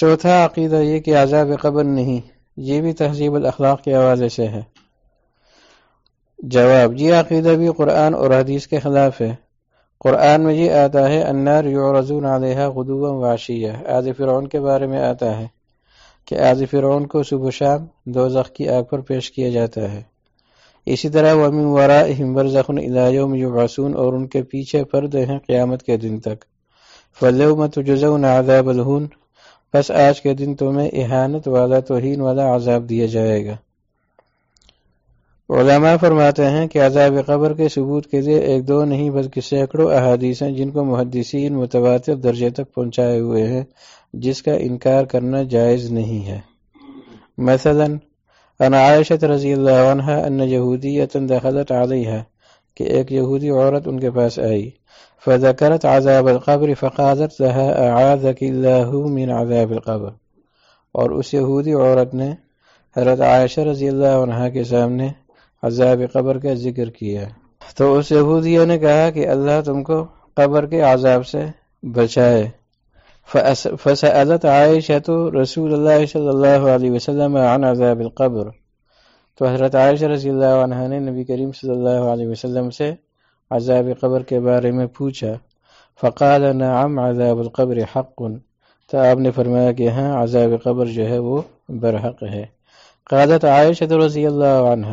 چوتھا عقیدہ یہ کہ عذاب قبر نہیں، یہ بھی تہذیب الاخلاق کے حوالے سے ہے۔ جواب، یہ عقیدہ بھی قرآن اور حدیث کے خلاف ہے۔ قرآن میں یہ آتا ہے انار یعرضون علیہ غدوا واشیہ آز فرعون کے بارے میں آتا ہے کہ آز فرعون کو صبح شام دو کی آگ پر پیش کیا جاتا ہے۔ اسی طرح ومی ورا برزخن الایوم یبعثون اور ان کے پیچھے پردے ہیں قیامت کے دن تک۔ فلیوم تجزون عذاب الہون۔ بس آج کے دن تمہیں احانت والا توہین والا عذاب دیا جائے گا۔ علماء فرماتے ہیں کہ عذاب قبر کے ثبوت کے لیے ایک دو نہیں بلکہ سینکڑوں احادیث ہیں جن کو محدثین متواتر درجے تک پہنچائے ہوئے ہیں، جس کا انکار کرنا جائز نہیں ہے۔ مثلا ان عائشت رضی اللہ عنہ ان یہودیت دخلت علیہ کہ ایک یہودی عورت ان کے پاس آئی۔ فذکرت عذاب القبر فقالت لها اعاذك الله من عذاب القبر۔ اور اس یہودی عورت نے حضرت عائشہ رضی اللہ عنہ کے سامنے عذاب قبر کا ذکر کیا۔ تو اس یہودیوں نے کہا کہ اللہ تم کو قبر کے عذاب سے بچائے۔ فسألت عائشہ رسول اللہ صلی اللہ علیہ وسلم عن عذاب القبر۔ تو حضرت عائشہ رضی اللہ عنہ نے نبی کریم صلی اللہ علیہ وسلم سے عذاب قبر کے بارے میں پوچھا، فقال نعم عذاب القبر حق تو آپ نے فرمایا کہ ہاں عذاب قبر جو ہے وہ برحق ہے۔ قالت عائشہ رضی اللہ عنہ،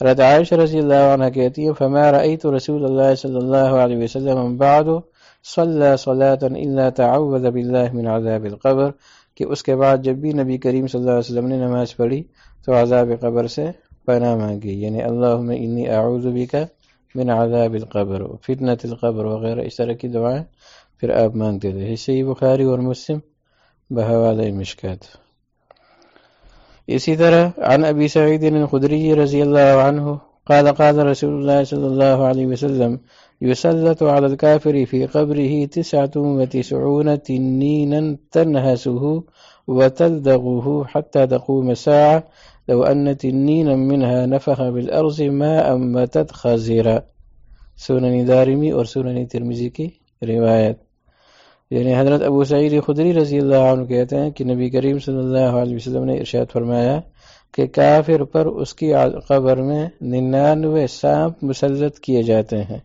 حضرت عائشہ رضی اللہ عنہ کہتی ہے، فما رأيت رسول اللہ صلی اللہ علیہ وسلم بعد صلی صلاة الا تعوذ باللہ من عذاب القبر کہ اس کے بعد جب بھی نبی کریم صلی اللہ علیہ وسلم نے نماز پڑھی تو عذاب قبر سے پناہ مانگی یعنی اللہم انی اعوذ بکا من عذاب القبر فتنة القبر وغیرہ، اس طرح کی دعائیں پھر آپ مانگتے تھے۔ اس سے ہی بخاری اور مسلم بحوالہ مشکات۔ اسی طرح عن ابی سعید الخدری رضی اللہ عنہ قال قال رسول الله صلى الله عليه وسلم، يسلط على الكافر في قبره تسعة وتسعون تنينا تنهسه وتلدغه حتى تقوم الساعة، لو أن تنينا منها نفخ بالأرض ما أمتت خزيرا. سنن دارمی اور سنن ترمزی کی روایت۔ یعنی حضرت ابو سعید خدری رضی اللہ عنہ کہتے ہیں کہ نبی کریم صلی اللہ علیہ وسلم نے ارشاد فرمایا کہ کافر پر اس کی قبر میں ننانوے سانپ مسلط کیے جاتے ہیں۔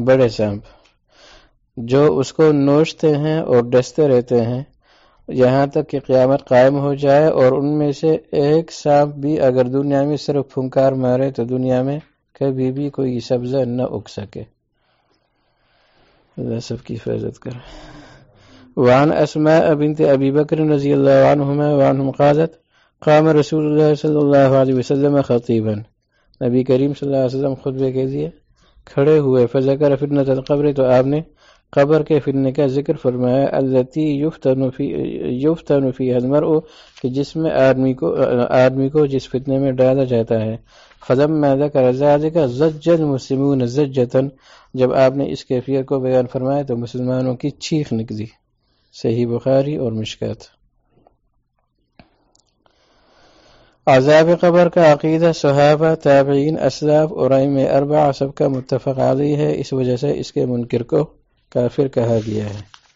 بڑے سانپ۔ جو اس کو نوچتے ہیں اور ڈستے رہتے ہیں۔ یہاں تک کہ قیامت قائم ہو جائے اور ان میں سے ایک سانپ بھی اگر دنیا میں صرف پھنکار مارے تو دنیا میں کبھی بھی کوئی سبزہ نہ اگ سکے۔ اللہ سب کی حفاظت کر وعن اسماء بنت ابی بکر رضی اللہ عنہما وعنہم قالت قام رسول اللہ صلی اللہ علیہ وسلم خطیبا۔ نبی کریم صلی اللہ علیہ وسلم خطبے کے لیے کھڑے ہوئے۔ فذکر فتنة القبر، تو آپ نے قبر کے فتنے کا ذکر فرمایا۔ التي يفتن في يفتن فيها کہ جس میں آدمی کو آدمی کو جس فتنے میں ڈالا جاتا ہے۔ فلما ذکر ذلك زج المسلمون زجتا۔ جب آپ نے اس کیفیت کو بیان فرمایا، تو مسلمانوں کی چیخ نکلی۔ صحیح بخاری اور مشکات۔ عذاب قبر کا عقیدہ صحابہ، تابعین، اسلاف اور اربع سب کا متفق علی ہے، اس وجہ سے اس کے منکر کو کافر کہا گیا ہے۔